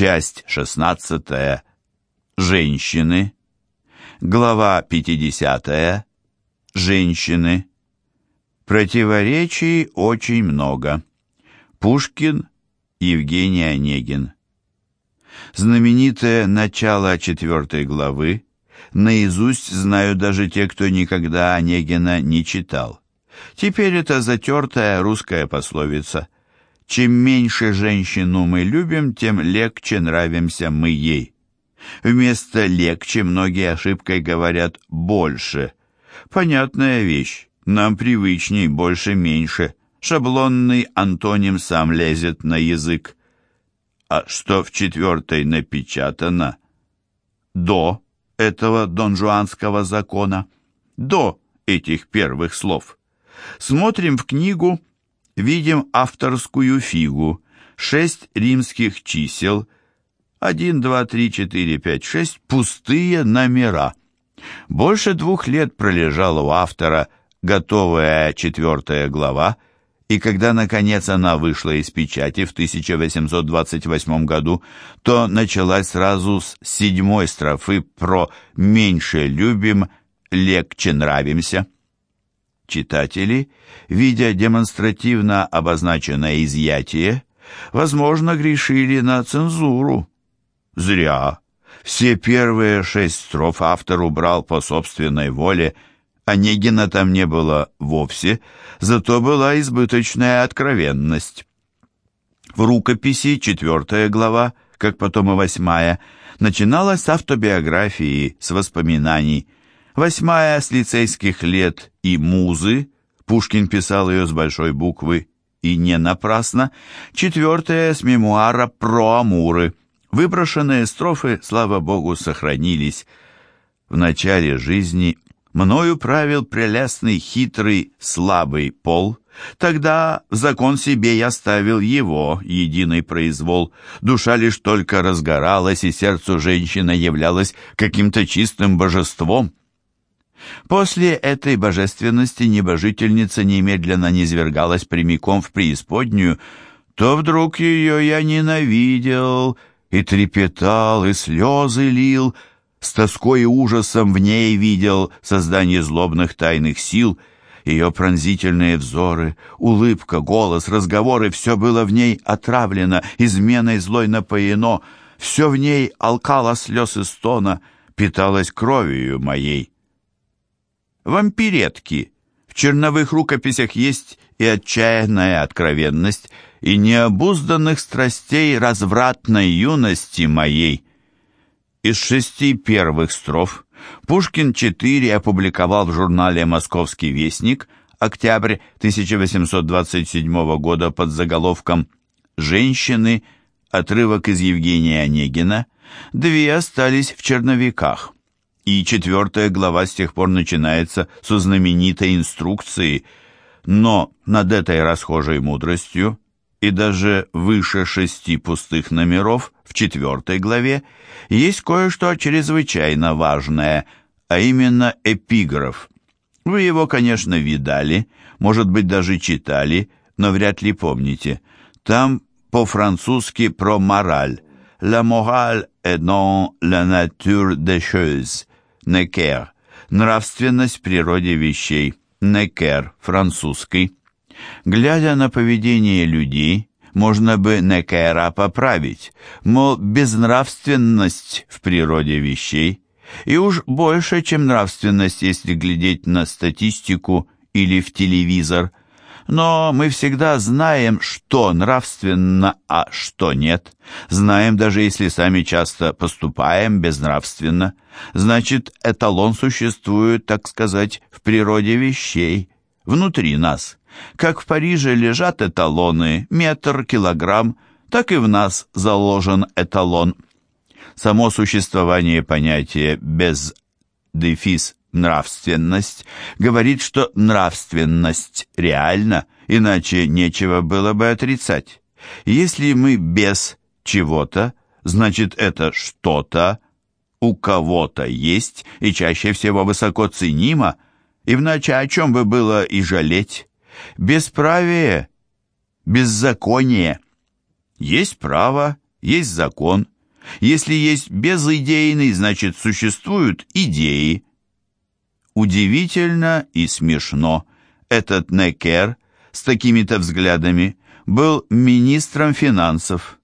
Часть 16. Женщины. Глава 50. Женщины. Противоречий очень много. Пушкин, Евгений Онегин. Знаменитое начало четвертой главы наизусть знают даже те, кто никогда Онегина не читал. Теперь это затертая русская пословица. Чем меньше женщину мы любим, тем легче нравимся мы ей. Вместо «легче» многие ошибкой говорят «больше». Понятная вещь, нам привычней «больше-меньше». Шаблонный антоним сам лезет на язык. А что в четвертой напечатано? До этого донжуанского закона, до этих первых слов. Смотрим в книгу, видим авторскую фигу, шесть римских чисел, 1, 2, 3, 4, 5, 6, пустые номера. Больше двух лет пролежала у автора готовая четвертая глава, и когда, наконец, она вышла из печати в 1828 году, то началась сразу с седьмой строфы про «меньше любим, легче нравимся». Читатели, видя демонстративно обозначенное изъятие, возможно, грешили на цензуру. Зря. Все первые шесть строф автор убрал по собственной воле, Онегина там не было вовсе, зато была избыточная откровенность. В рукописи четвертая глава, как потом и восьмая, начиналась с автобиографии, с воспоминаний – Восьмая с лицейских лет и музы, Пушкин писал ее с большой буквы и не напрасно, четвертая с мемуара про Амуры. Выброшенные строфы, слава богу, сохранились. В начале жизни мною правил прелестный, хитрый, слабый пол. Тогда в закон себе я ставил его, единый произвол. Душа лишь только разгоралась, и сердцу женщина являлась каким-то чистым божеством. После этой божественности небожительница немедленно низвергалась прямиком в преисподнюю, то вдруг ее я ненавидел и трепетал, и слезы лил, с тоской и ужасом в ней видел создание злобных тайных сил, ее пронзительные взоры, улыбка, голос, разговоры — все было в ней отравлено, изменой злой напоено, все в ней алкало слез и стона, питалось кровью моей вампиретки. В черновых рукописях есть и отчаянная откровенность, и необузданных страстей развратной юности моей. Из шести первых строф Пушкин четыре опубликовал в журнале «Московский вестник» октябрь 1827 года под заголовком «Женщины», отрывок из Евгения Онегина, две остались в черновиках и четвертая глава с тех пор начинается со знаменитой инструкции, но над этой расхожей мудростью и даже выше шести пустых номеров в четвертой главе есть кое-что чрезвычайно важное, а именно эпиграф. Вы его, конечно, видали, может быть, даже читали, но вряд ли помните. Там по-французски про мораль. «La morale est dans la nature des choses». Некер. Нравственность в природе вещей. Некер, французский. Глядя на поведение людей, можно бы Некера поправить, мол, безнравственность в природе вещей. И уж больше, чем нравственность, если глядеть на статистику или в телевизор – но мы всегда знаем, что нравственно, а что нет. Знаем, даже если сами часто поступаем безнравственно. Значит, эталон существует, так сказать, в природе вещей, внутри нас. Как в Париже лежат эталоны, метр, килограмм, так и в нас заложен эталон. Само существование понятия без дефис нравственность, говорит, что нравственность реальна, иначе нечего было бы отрицать. Если мы без чего-то, значит это что-то у кого-то есть и чаще всего высоко ценимо, иначе о чем бы было и жалеть? Бесправие, беззаконие. Есть право, есть закон. Если есть безидейный, значит существуют идеи. Удивительно и смешно. Этот Некер с такими-то взглядами был министром финансов.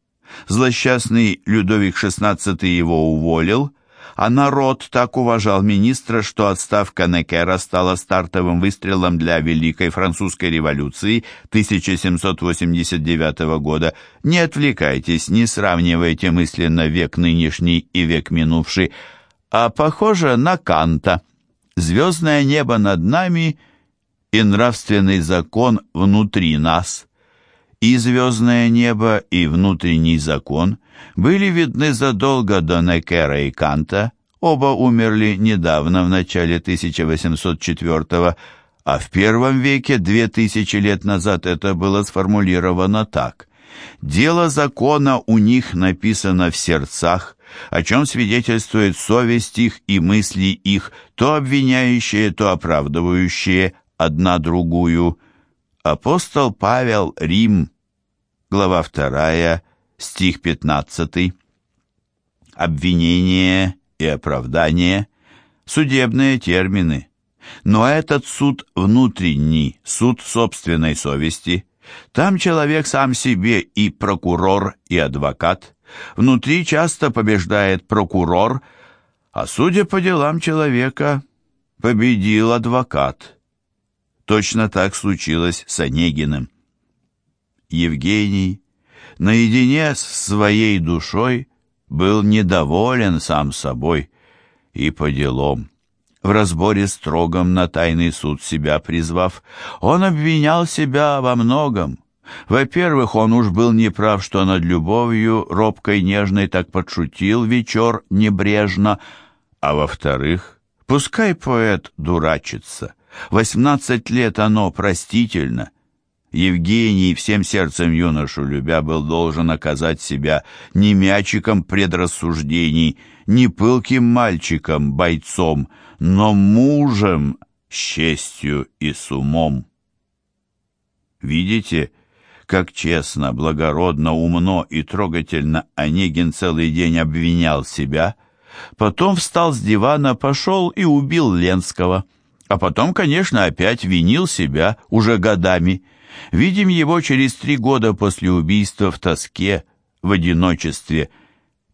Злосчастный Людовик XVI его уволил, а народ так уважал министра, что отставка Некера стала стартовым выстрелом для Великой Французской революции 1789 года. Не отвлекайтесь, не сравнивайте мысленно век нынешний и век минувший, а похоже на Канта. Звездное небо над нами и нравственный закон внутри нас. И звездное небо, и внутренний закон были видны задолго до Некера и Канта, оба умерли недавно, в начале 1804 а в первом веке, две тысячи лет назад, это было сформулировано так. «Дело закона у них написано в сердцах, о чем свидетельствует совесть их и мысли их, то обвиняющие, то оправдывающие одна другую». Апостол Павел, Рим, глава 2, стих 15. Обвинение и оправдание – судебные термины. Но этот суд внутренний, суд собственной совести. Там человек сам себе и прокурор, и адвокат. Внутри часто побеждает прокурор, а судя по делам человека, победил адвокат. Точно так случилось с Онегиным. Евгений наедине с своей душой был недоволен сам собой и по делам. В разборе строгом на тайный суд себя призвав, он обвинял себя во многом. Во-первых, он уж был неправ, что над любовью, робкой, нежной, так подшутил вечер небрежно, а во-вторых, пускай поэт дурачится — Восемнадцать лет оно простительно. Евгений, всем сердцем юношу любя, был должен оказать себя не мячиком предрассуждений, не пылким мальчиком, бойцом, но мужем с честью и с умом. Видите, как честно, благородно, умно и трогательно Онегин целый день обвинял себя, потом встал с дивана, пошел и убил Ленского. А потом, конечно, опять винил себя уже годами. Видим его через три года после убийства в тоске, в одиночестве.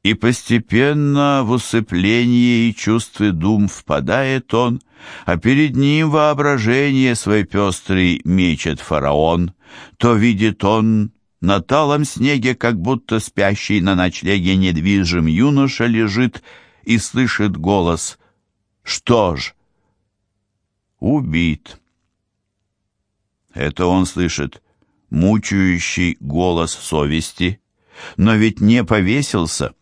И постепенно в усыпление и чувствы дум впадает он, а перед ним воображение свой пестрый мечет фараон. То видит он на талом снеге, как будто спящий на ночлеге недвижим юноша лежит и слышит голос «Что ж?» убит. Это он слышит мучающий голос совести, но ведь не повесился,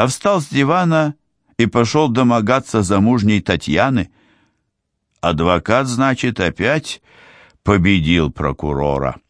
а встал с дивана и пошел домогаться замужней Татьяны. Адвокат, значит, опять победил прокурора.